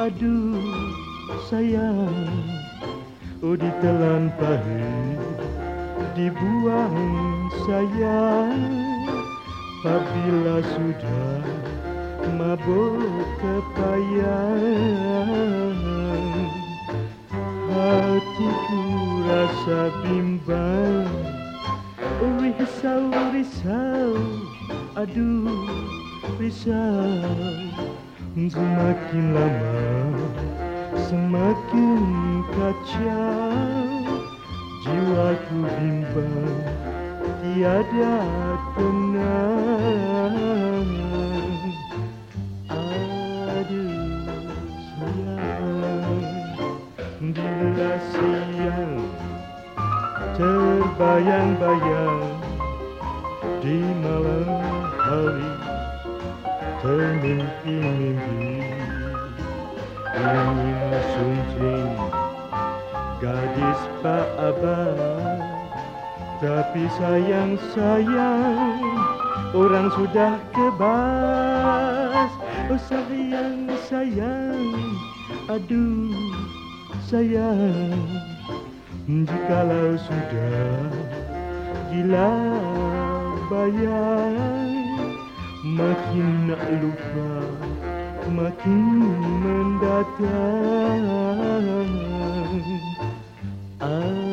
Aduh sayang. Oh ditelan pahit Dibuang sayang. Apabila sudah Mabuk kepayang Hatiku rasa bimbang. Risau, risau Aduh risau Semakin lama Semakin kacau. Jiwaku bimbang Tiada tenang sayang Bila siang Terbayang-bayang Di malam hari Termimpi-mimpi Ingin sunting Gadis Pak Abah Tapi sayang-sayang Orang sudah kebas. Oh sayang-sayang Aduh sayang. Jikalau sudah gila bayang Makin nak lupa makin mendatang Aduh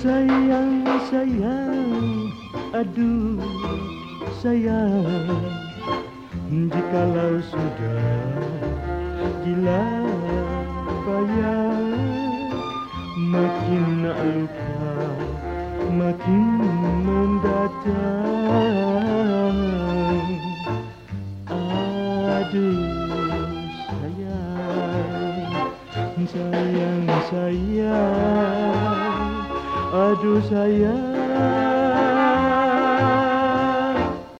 sayang, sayang, aduh sayang. Jikalau sudah gila bayang. Makin nak lupa, makin mendatang. Aduh sayang, sayang, sayang padu sayang.